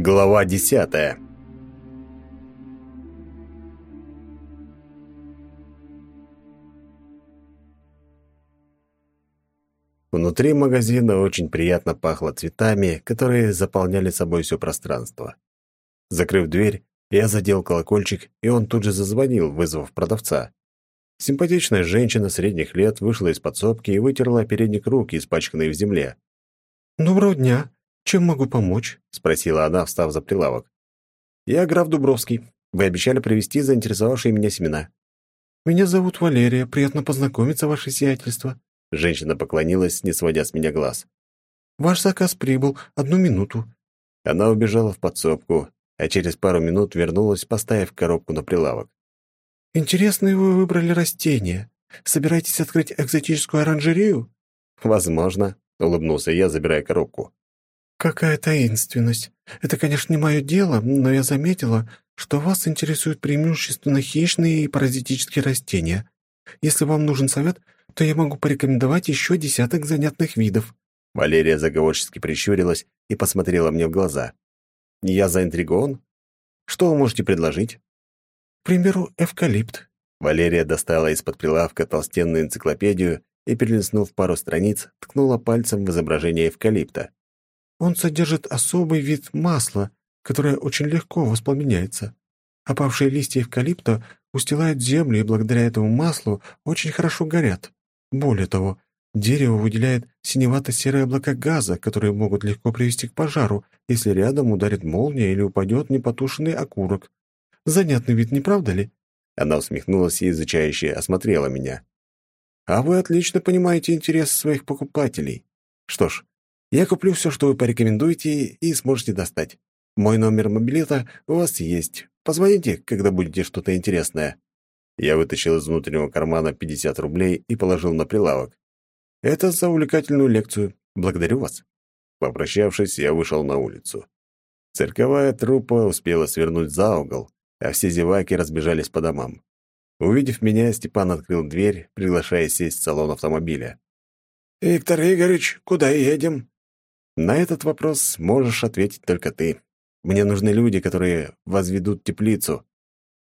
Глава десятая Внутри магазина очень приятно пахло цветами, которые заполняли собой все пространство. Закрыв дверь, я задел колокольчик, и он тут же зазвонил, вызвав продавца. Симпатичная женщина средних лет вышла из подсобки и вытерла передник руки, испачканные в земле. «Доброго дня. Чем могу помочь?» — спросила она, встав за прилавок. «Я граф Дубровский. Вы обещали привезти заинтересовавшие меня семена». «Меня зовут Валерия. Приятно познакомиться, ваше сиятельство». Женщина поклонилась, не сводя с меня глаз. «Ваш заказ прибыл. Одну минуту». Она убежала в подсобку, а через пару минут вернулась, поставив коробку на прилавок. «Интересные вы выбрали растения. Собираетесь открыть экзотическую оранжерею?» «Возможно», — улыбнулся я, забирая коробку. «Какая таинственность. Это, конечно, не мое дело, но я заметила, что вас интересуют преимущественно хищные и паразитические растения. Если вам нужен совет, то я могу порекомендовать еще десяток занятных видов». Валерия заговорчески прищурилась и посмотрела мне в глаза. «Я заинтригован. Что вы можете предложить?» «К примеру, эвкалипт». Валерия достала из-под прилавка толстенную энциклопедию и, перелистнув пару страниц, ткнула пальцем в изображение эвкалипта. «Он содержит особый вид масла, которое очень легко воспламеняется. Опавшие листья эвкалипта устилают землю и благодаря этому маслу очень хорошо горят. Более того, дерево выделяет синевато-серые облака газа, которые могут легко привести к пожару, если рядом ударит молния или упадет непотушенный окурок. Занятный вид, не правда ли?» Она усмехнулась и изучающе осмотрела меня. «А вы отлично понимаете интересы своих покупателей. Что ж, я куплю все, что вы порекомендуете, и сможете достать. Мой номер мобилета у вас есть. Позвоните, когда будете что-то интересное». Я вытащил из внутреннего кармана 50 рублей и положил на прилавок. «Это за увлекательную лекцию. Благодарю вас». Попрощавшись, я вышел на улицу. Цирковая труппа успела свернуть за угол, а все зеваки разбежались по домам. Увидев меня, Степан открыл дверь, приглашая сесть в салон автомобиля. «Виктор Игоревич, куда едем?» На этот вопрос можешь ответить только ты. Мне нужны люди, которые возведут теплицу.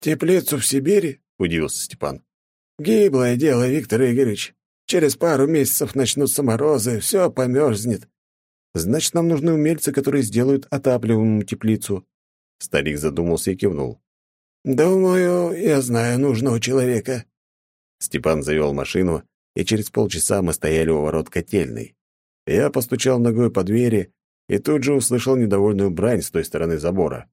«Теплицу в Сибири?» — удивился Степан. «Гиблое дело, Виктор Игоревич. Через пару месяцев начнутся морозы, все померзнет. Значит, нам нужны умельцы, которые сделают отапливаемую теплицу». Старик задумался и кивнул. «Думаю, я знаю нужного человека». Степан завел машину, и через полчаса мы стояли у ворот котельной. Я постучал ногой по двери и тут же услышал недовольную брань с той стороны забора.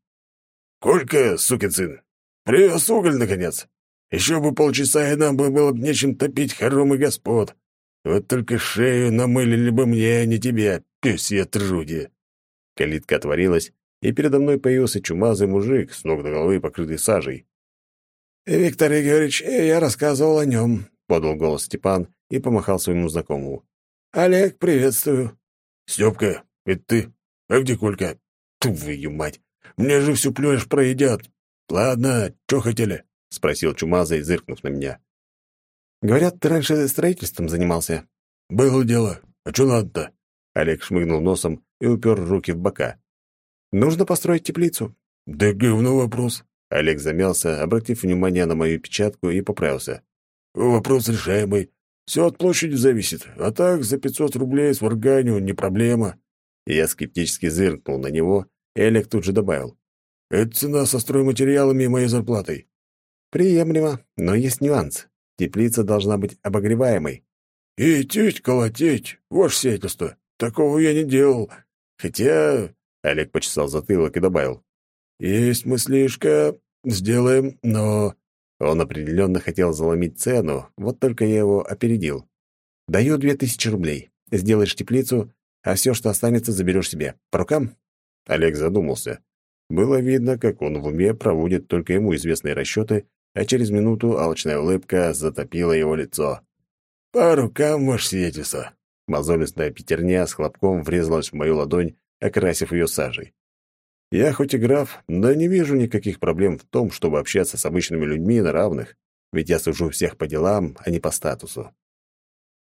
«Колька, сукин сын, привез уголь, наконец. Еще бы полчаса, и нам бы было бы нечем топить хоромы господ. Вот только шею намылили бы мне, а не тебя, пёсья труди». Калитка отворилась, и передо мной появился чумазый мужик, с ног до головы покрытый сажей. «Виктор Игоревич, я рассказывал о нем», — подал голос Степан и помахал своему знакомому. «Олег, приветствую». «Стёпка, это ты? А где Колька?» «Твою мать! Мне же всю плешь проедят. Ладно, что хотели?» — спросил чумазый, зыркнув на меня. «Говорят, ты раньше строительством занимался». «Было дело. А что надо-то?» Олег шмыгнул носом и упер руки в бока. Нужно построить теплицу». «Да говно вопрос». Олег замялся, обратив внимание на мою печатку, и поправился. «Вопрос решаемый. Все от площади зависит. А так, за пятьсот рублей с варганю не проблема». Я скептически зыркнул на него, и Олег тут же добавил. «Это цена со стройматериалами и моей зарплатой». «Приемлемо, но есть нюанс. Теплица должна быть обогреваемой». «Идтить, колотеть, ваше сиятельство. Такого я не делал. Хотя Олег почесал затылок и добавил. «Есть мыслишка, сделаем, но...» Он определенно хотел заломить цену, вот только я его опередил. «Даю две тысячи рублей. Сделаешь теплицу, а все, что останется, заберешь себе. По рукам?» Олег задумался. Было видно, как он в уме проводит только ему известные расчеты, а через минуту алчная улыбка затопила его лицо. «По рукам, ваше свидетельство!» Мозолистая пятерня с хлопком врезалась в мою ладонь, окрасив ее сажей. Я хоть и граф, но не вижу никаких проблем в том, чтобы общаться с обычными людьми на равных, ведь я сужу всех по делам, а не по статусу.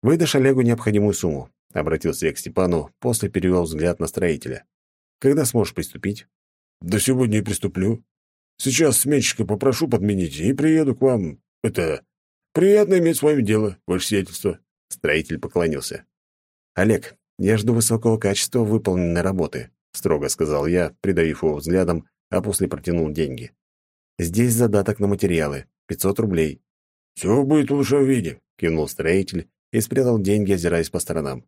«Выдашь Олегу необходимую сумму», — обратился я к Степану, после перевел взгляд на строителя. «Когда сможешь приступить?» до сегодня и приступлю. Сейчас сменщика попрошу подменить и приеду к вам. Это приятно иметь с вами дело, ваше сиятельство». Строитель поклонился. «Олег, я жду высокого качества выполненной работы», — строго сказал я, придавив его взглядом, а после протянул деньги. «Здесь задаток на материалы. 500 рублей». «Все будет в лучшем виде», — кивнул строитель и спрятал деньги, озираясь по сторонам.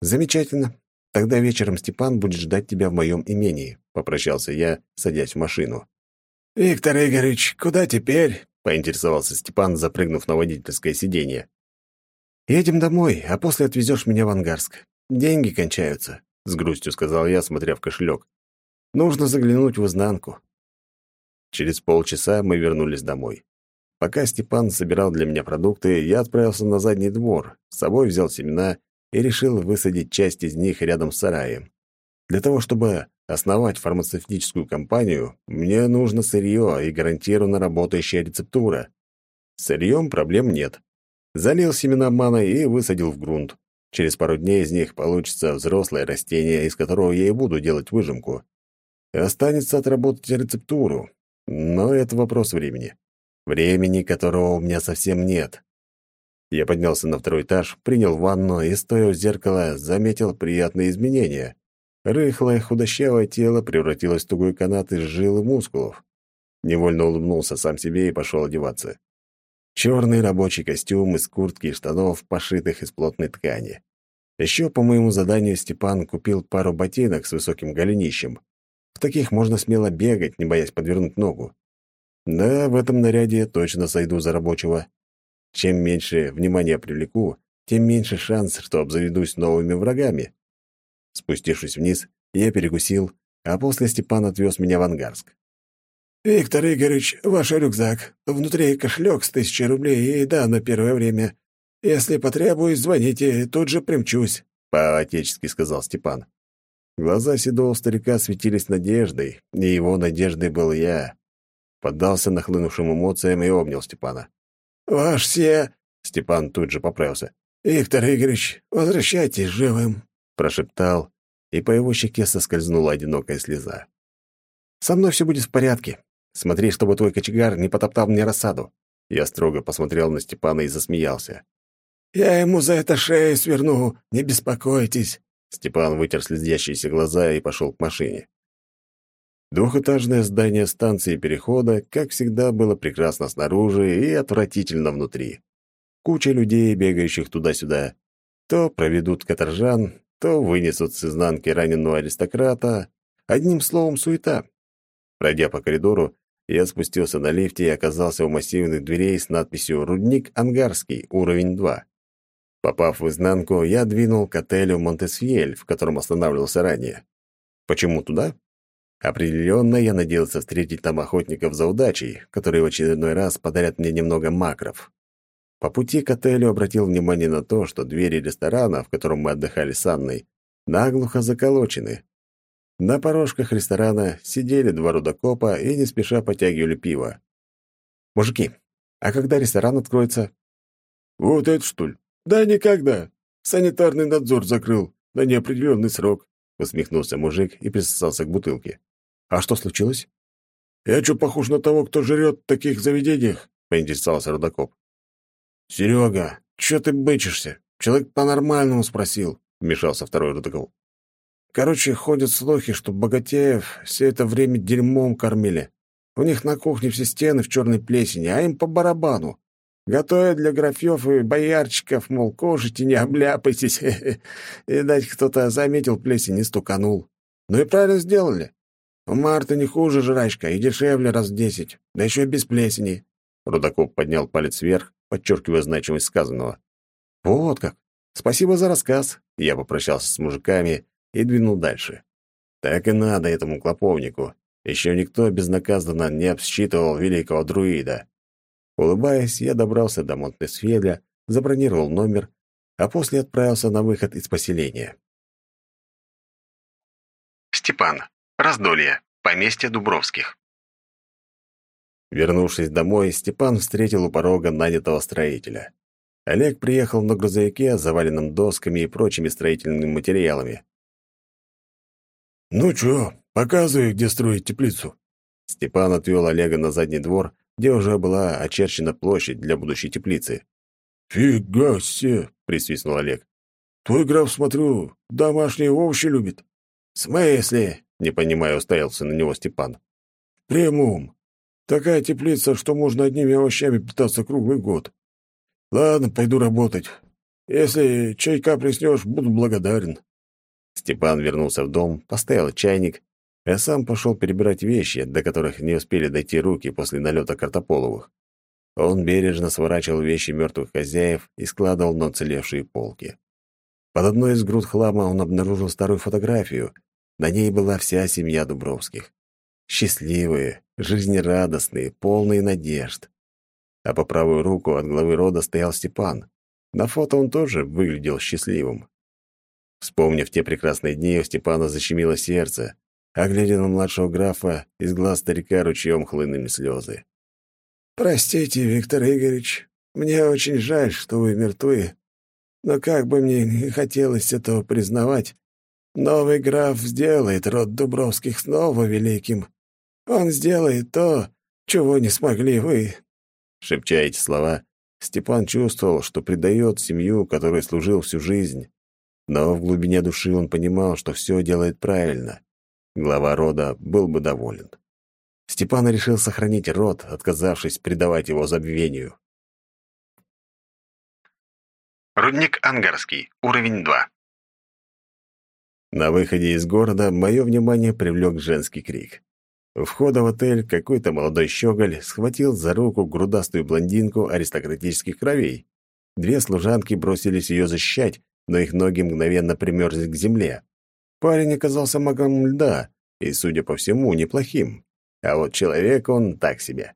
«Замечательно. Тогда вечером Степан будет ждать тебя в моем имении», — попрощался я, садясь в машину. «Виктор Игоревич, куда теперь?» — поинтересовался Степан, запрыгнув на водительское сиденье. «Едем домой, а после отвезешь меня в Ангарск. Деньги кончаются», — с грустью сказал я, смотря в кошелек. «Нужно заглянуть в изнанку». Через полчаса мы вернулись домой. Пока Степан собирал для меня продукты, я отправился на задний двор, с собой взял семена и решил высадить часть из них рядом с сараем. Для того, чтобы основать фармацевтическую компанию, мне нужно сырье и гарантированно работающая рецептура. С сырьем проблем нет. Залил семена маной и высадил в грунт. Через пару дней из них получится взрослое растение, из которого я и буду делать выжимку. Останется отработать рецептуру. Но это вопрос времени. Времени, которого у меня совсем нет. Я поднялся на второй этаж, принял ванну и, стоя у зеркала, заметил приятные изменения. Рыхлое, худощавое тело превратилось в тугой канат из жил и мускулов. Невольно улыбнулся сам себе и пошел одеваться. Черный рабочий костюм из куртки и штанов, пошитых из плотной ткани. Еще по моему заданию Степан купил пару ботинок с высоким голенищем. В таких можно смело бегать, не боясь подвернуть ногу. Да, в этом наряде я точно сойду за рабочего. Чем меньше внимания привлеку, тем меньше шанс, что обзаведусь новыми врагами. Спустившись вниз, я перекусил, а после Степан отвез меня в Ангарск. «Виктор Игоревич, ваш рюкзак. Внутри кошелек с тысячей рублей и еда на первое время. Если потребуюсь, звоните, тут же примчусь», — по-отечески сказал Степан. Глаза седого старика светились надеждой, и его надеждой был я. Поддался нахлынувшим эмоциям и обнял Степана. «Ваш все...» — Степан тут же поправился. «Виктор Игоревич, возвращайтесь живым» прошептал, и по его щеке соскользнула одинокая слеза. «Со мной все будет в порядке. Смотри, чтобы твой кочегар не потоптал мне рассаду». Я строго посмотрел на Степана и засмеялся. «Я ему за это шею сверну, не беспокойтесь». Степан вытер слезящиеся глаза и пошел к машине. Двухэтажное здание станции перехода, как всегда, было прекрасно снаружи и отвратительно внутри. Куча людей, бегающих туда-сюда. То проведут каторжан, то вынесут с изнанки раненого аристократа. Одним словом, суета. Пройдя по коридору, я спустился на лифте и оказался у массивных дверей с надписью «Рудник Ангарский, уровень 2». Попав в изнанку, я двинул к отелю Монтесфьель, в котором останавливался ранее. Почему туда? Определенно, я надеялся встретить там охотников за удачей, которые в очередной раз подарят мне немного макров. По пути к отелю обратил внимание на то, что двери ресторана, в котором мы отдыхали с Анной, наглухо заколочены. На порожках ресторана сидели два рудокопа и не спеша потягивали пиво. «Мужики, а когда ресторан откроется?» «Вот это что ли? Да никогда. Санитарный надзор закрыл на неопределенный срок», — усмехнулся мужик и присосался к бутылке. «А что случилось?» «Я что, похож на того, кто жрет в таких заведениях?» — поинтересовался рудокоп. «Серега, что ты бычишься? Человек по-нормальному спросил», — вмешался второй Рудокол. «Короче, ходят слухи, что богатеев все это время дерьмом кормили. У них на кухне все стены в черной плесени, а им по барабану. Готовят для графьев и боярчиков, мол, кушайте, не обляпайтесь. И дать кто-то заметил плесень и стуканул. Ну и правильно сделали. У Марты не хуже жрачка и дешевле раз в десять, да еще и без плесени». Рудокоп поднял палец вверх, подчеркивая значимость сказанного. «Вот как! Спасибо за рассказ!» Я попрощался с мужиками и двинул дальше. Так и надо этому клоповнику. Еще никто безнаказанно не обсчитывал великого друида. Улыбаясь, я добрался до Монтесфеля, забронировал номер, а после отправился на выход из поселения. Степан. Раздолье. Поместье Дубровских. Вернувшись домой, Степан встретил у порога нанятого строителя. Олег приехал на грузовике, заваленном досками и прочими строительными материалами. «Ну чё, Показывай, где строить теплицу». Степан отвел Олега на задний двор, где уже была очерчена площадь для будущей теплицы. «Фига себе!» — присвистнул Олег. «Твой граф, смотрю, домашние овощи любит». «В смысле?» — не понимая, уставился на него Степан. «Прямом. Такая теплица, что можно одними овощами питаться круглый год. Ладно, пойду работать. Если чайка приснешь, буду благодарен». Степан вернулся в дом, поставил чайник, а сам пошел перебирать вещи, до которых не успели дойти руки после налета Картополовых. Он бережно сворачивал вещи мертвых хозяев и складывал на уцелевшие полки. Под одной из груд хлама он обнаружил старую фотографию. На ней была вся семья Дубровских. Счастливые, жизнерадостные, полные надежд. А по правую руку от главы рода стоял Степан. На фото он тоже выглядел счастливым. Вспомнив те прекрасные дни, у Степана защемило сердце, а глядя на младшего графа, из глаз старика ручьем хлынули слезы. «Простите, Виктор Игоревич, мне очень жаль, что вы мертвы, но как бы мне не хотелось этого признавать, новый граф сделает род Дубровских снова великим. Он сделает то, чего не смогли вы». Шепча эти слова, Степан чувствовал, что предает семью, которой служил всю жизнь. Но в глубине души он понимал, что все делает правильно. Глава рода был бы доволен. Степан решил сохранить род, отказавшись предавать его забвению. Рудник Ангарский, уровень 2. На выходе из города мое внимание привлек женский крик. У входа в отель какой-то молодой щеголь схватил за руку грудастую блондинку аристократических кровей. Две служанки бросились ее защищать, но их ноги мгновенно примерзли к земле. Парень оказался магом льда и, судя по всему, неплохим. А вот человек он так себе.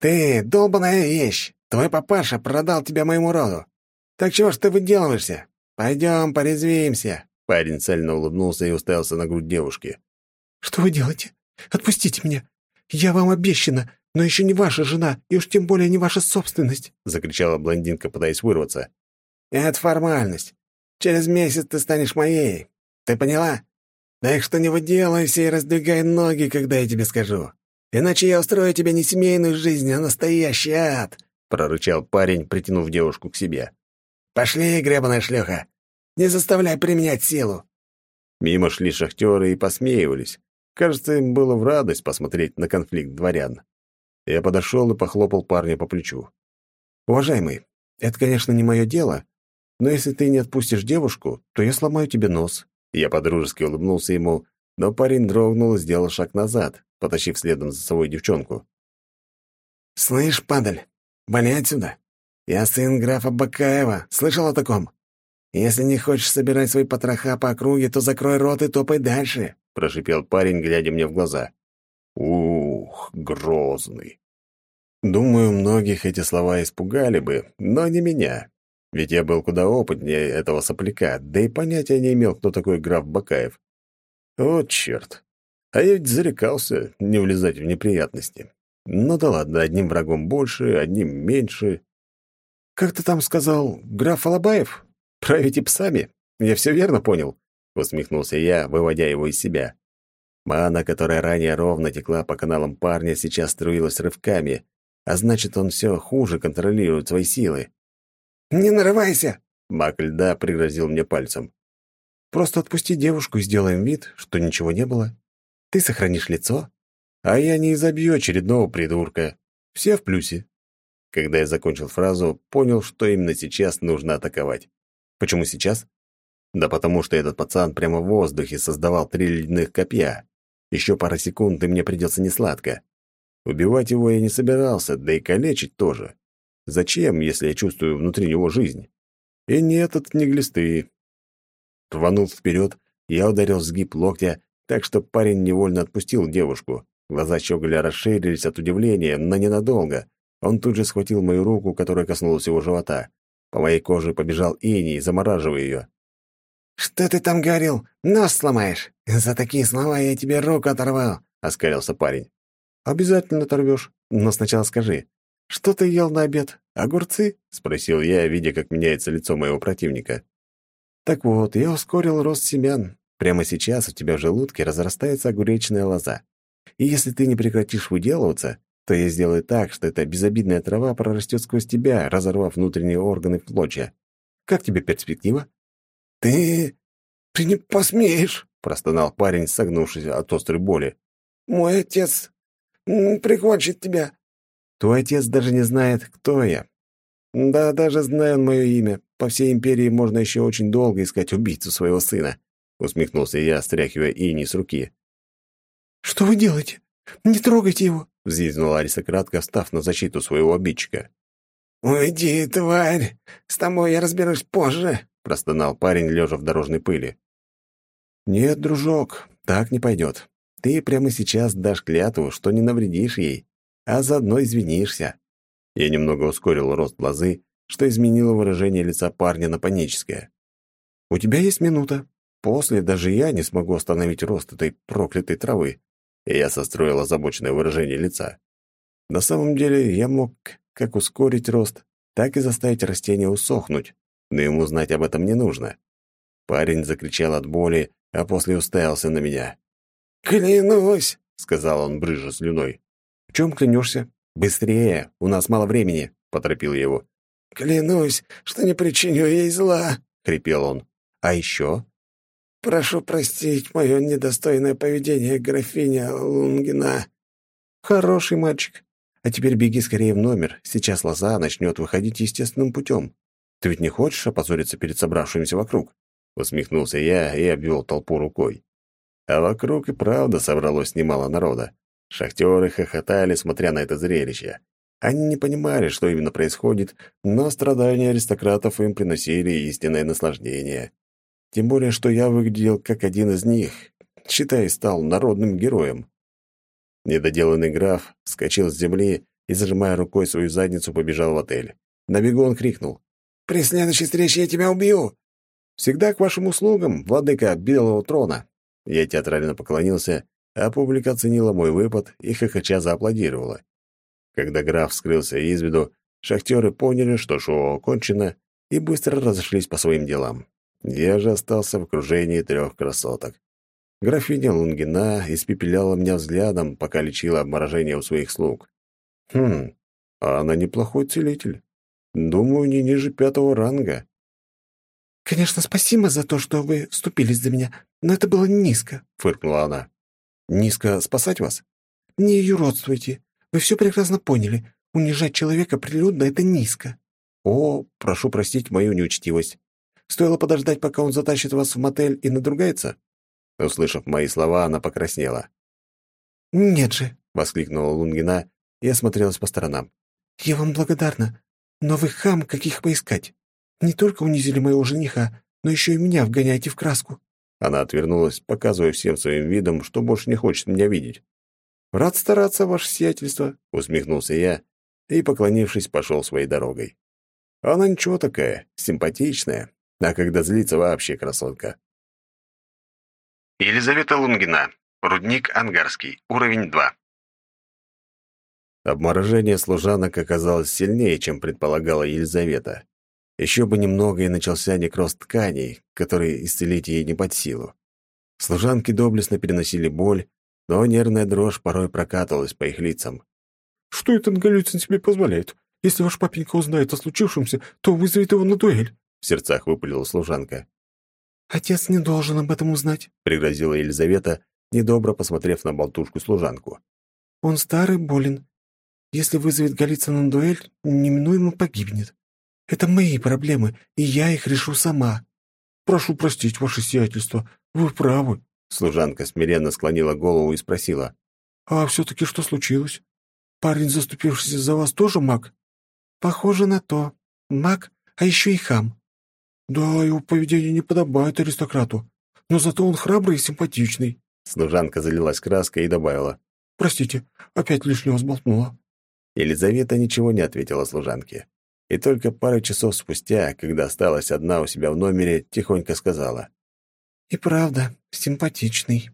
«Ты, долбаная вещь! Твой папаша продал тебя моему роду. Так чего ж ты выделываешься? Пойдем, порезвимся!» Парень цельно улыбнулся и уставился на грудь девушки. «Что вы делаете? Отпустите меня! Я вам обещана, но еще не ваша жена, и уж тем более не ваша собственность!» — закричала блондинка, пытаясь вырваться. «Это формальность. Через месяц ты станешь моей. Ты поняла? Так что не выделывайся и раздвигай ноги, когда я тебе скажу. Иначе я устрою тебе не семейную жизнь, а настоящий ад!» — прорычал парень, притянув девушку к себе. «Пошли, гребаная шлюха! Не заставляй применять силу!» Мимо шли шахтеры и посмеивались. Кажется, им было в радость посмотреть на конфликт дворян. Я подошел и похлопал парня по плечу. «Уважаемый, это, конечно, не мое дело, но если ты не отпустишь девушку, то я сломаю тебе нос. Я подружески улыбнулся ему, но парень дрогнул и сделал шаг назад, потащив следом за собой девчонку. «Слышь, падаль, вали отсюда. Я сын графа Бакаева. Слышал о таком? Если не хочешь собирать свои потроха по округе, то закрой рот и топай дальше», — прошипел парень, глядя мне в глаза. «Ух, грозный». Думаю, многих эти слова испугали бы, но не меня. Ведь я был куда опытнее этого сопляка, да и понятия не имел, кто такой граф Бакаев. Вот черт. А я ведь зарекался не влезать в неприятности. Ну да ладно, одним врагом больше, одним меньше. «Как ты там сказал, граф Алабаев? Правите псами? Я все верно понял?» — усмехнулся я, выводя его из себя. Мана, которая ранее ровно текла по каналам парня, сейчас струилась рывками, а значит, он все хуже контролирует свои силы. «Не нарывайся!» — маг льда пригрозил мне пальцем. «Просто отпусти девушку и сделаем вид, что ничего не было. Ты сохранишь лицо, а я не изобью очередного придурка. Все в плюсе». Когда я закончил фразу, понял, что именно сейчас нужно атаковать. Почему сейчас? Да потому что этот пацан прямо в воздухе создавал три ледяных копья. Еще пара секунд, и мне придется несладко. Убивать его я не собирался, да и калечить тоже. Зачем, если я чувствую внутри него жизнь? И нет, это не глисты. Рванув вперед, я ударил сгиб локтя, так что парень невольно отпустил девушку. Глаза щеголя расширились от удивления, но ненадолго. Он тут же схватил мою руку, которая коснулась его живота. По моей коже побежал иней, замораживая ее. «Что ты там говорил? Нос сломаешь! За такие слова я тебе руку оторвал!» — оскалился парень. «Обязательно оторвешь, но сначала скажи, «Что ты ел на обед? Огурцы?» — спросил я, видя, как меняется лицо моего противника. «Так вот, я ускорил рост семян. Прямо сейчас у тебя в желудке разрастается огуречная лоза. И если ты не прекратишь выделываться, то я сделаю так, что эта безобидная трава прорастет сквозь тебя, разорвав внутренние органы в клочья. Как тебе перспектива?» «Ты... ты не посмеешь!» — простонал парень, согнувшись от острой боли. «Мой отец прикончит тебя!» «Твой отец даже не знает, кто я. Да, даже зная он мое имя, по всей империи можно еще очень долго искать убийцу своего сына», — усмехнулся я, стряхивая ини с руки. «Что вы делаете? Не трогайте его!» — взвизгнула аристократка, встав на защиту своего обидчика. «Уйди, тварь! С тобой я разберусь позже!» — простонал парень, лежа в дорожной пыли. «Нет, дружок, так не пойдет. Ты прямо сейчас дашь клятву, что не навредишь ей, а заодно извинишься». Я немного ускорил рост лозы, что изменило выражение лица парня на паническое. «У тебя есть минута. После даже я не смогу остановить рост этой проклятой травы». И я состроил озабоченное выражение лица. На самом деле я мог как ускорить рост, так и заставить растение усохнуть, но ему знать об этом не нужно. Парень закричал от боли, а после уставился на меня. «Клянусь!» — сказал он, брыжа слюной. «В чем клянешься? Быстрее, у нас мало времени!» — поторопил я его. «Клянусь, что не причиню ей зла!» — хрипел он. «А еще?» «Прошу простить мое недостойное поведение, графиня Лунгина». «Хороший мальчик. А теперь беги скорее в номер. Сейчас лоза начнет выходить естественным путем. Ты ведь не хочешь опозориться перед собравшимися вокруг?» Усмехнулся я и обвел толпу рукой. А вокруг и правда собралось немало народа. Шахтеры хохотали, смотря на это зрелище. Они не понимали, что именно происходит, но страдания аристократов им приносили истинное наслаждение. Тем более, что я выглядел как один из них, считай, стал народным героем. Недоделанный граф вскочил с земли и, зажимая рукой свою задницу, побежал в отель. На бегу он крикнул. «При следующей встрече я тебя убью!» «Всегда к вашим услугам, владыка Белого трона!» Я театрально поклонился, а публика оценила мой выпад и хохоча зааплодировала. Когда граф скрылся из виду, шахтеры поняли, что шоу окончено, и быстро разошлись по своим делам. Я же остался в окружении трех красоток. Графиня Лунгина испепеляла меня взглядом, пока лечила обморожение у своих слуг. Хм, а она неплохой целитель. Думаю, не ниже пятого ранга. «Конечно, спасибо за то, что вы вступились за меня, но это было низко», — фыркнула она. «Низко спасать вас?» «Не юродствуйте. Вы все прекрасно поняли. Унижать человека прилюдно — это низко». «О, прошу простить мою неучтивость. Стоило подождать, пока он затащит вас в мотель и надругается?» Услышав мои слова, она покраснела. «Нет же!» — воскликнула Лунгина и осмотрелась по сторонам. «Я вам благодарна, но вы хам, каких поискать. Не только унизили моего жениха, но еще и меня вгоняете в краску». Она отвернулась, показывая всем своим видом, что больше не хочет меня видеть. «Рад стараться, ваше сиятельство», — усмехнулся я и, поклонившись, пошел своей дорогой. Она ничего такая, симпатичная, а когда злится, вообще красотка. Елизавета Лунгина. Рудник Ангарский. Уровень 2. Обморожение служанок оказалось сильнее, чем предполагала Елизавета. Еще бы немного и начался некроз тканей, который исцелить ей не под силу. Служанки доблестно переносили боль, но нервная дрожь порой прокатывалась по их лицам. «Что этот Голицын себе позволяет? Если ваш папенька узнает о случившемся, то вызовет его на дуэль», — в сердцах выпалила служанка. «Отец не должен об этом узнать», — пригрозила Елизавета, недобро посмотрев на болтушку-служанку. «Он старый, болен. Если вызовет Голицына на дуэль, неминуемо погибнет. Это мои проблемы, и я их решу сама. Прошу простить, ваше сиятельство, вы правы». Служанка смиренно склонила голову и спросила. «А все-таки что случилось? Парень, заступившийся за вас, тоже маг?» «Похоже на то. Маг, а еще и хам. «Да, его поведение не подобает аристократу, но зато он храбрый и симпатичный». Служанка залилась краской и добавила. «Простите, опять лишнего сболтнула». Елизавета ничего не ответила служанке. И только пару часов спустя, когда осталась одна у себя в номере, тихонько сказала. «И правда, симпатичный».